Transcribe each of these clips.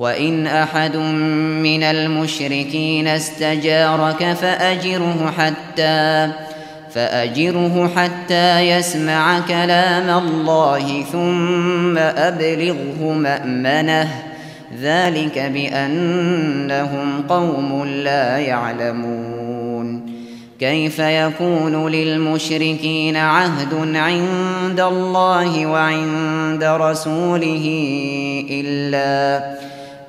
وَإِنْ أَحَدٌ مِّنَ الْمُشْرِكِينَ اسْتَجَارَكَ فَأَجِرْهُ حَتَّى فَأَجِرْهُ حَتَّى يَسْمَعَ كَلَامَ اللَّهِ ثُمَّ أَبْلِغْهُ مَأْمَنَهُ ذَلِكَ بِأَنَّهُمْ قَوْمٌ لَّا يَعْلَمُونَ. كَيْفَ يَكُونُ لِلْمُشْرِكِينَ عَهْدٌ عِندَ اللَّهِ وَعِندَ رَسُولِهِ إِلَّا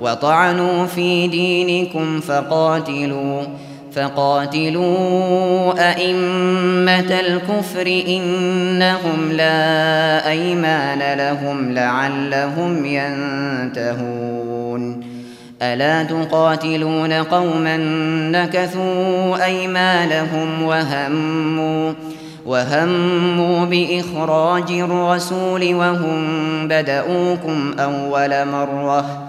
وطعنوا في دينكم فقاتلوا فقاتلوا أئمة الكفر إنهم لا أيمان لهم لعلهم ينتهون. ألا تقاتلون قوما نكثوا أيمانهم وهموا وهموا بإخراج الرسول وهم بدؤوكم أول مرة.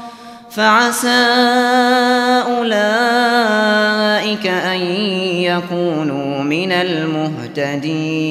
فعسى أولئك أن يكونوا من المهتدين.